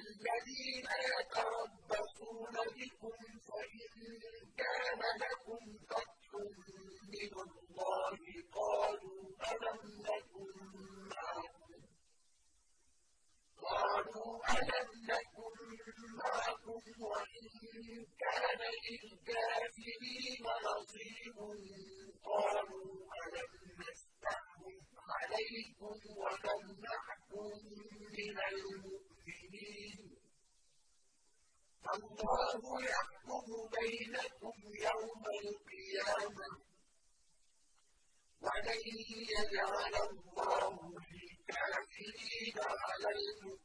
الَّذِينَ يَتَرَبَّصُونَ بِكُمْ فَإِن كَانَ لَكُمْ فَتْحٌ مِّنَ اللَّهِ قَالُوا أَلَمْ نَكُن مَّعَكُمْ؟ وَإِن كَانَ لِلْكَافِرِينَ نَصِيبٌ؟ قَالُوا أَلَمْ نَسْتَحْوِذْ عَلَيْكُمْ وَنَمْنَعْكُم مِّنَ الْمُؤْمِنِينَ ۖ؟ فَاللَّهُ يَحْكُمُ بَيْنَكُمْ يَوْمَ الْقِيَامَةِ ۖ. وَلَن يَجْعَلَ اللَّهُ لِلْكَافِرِينَ عَلَى الْمُؤْمِنِينَ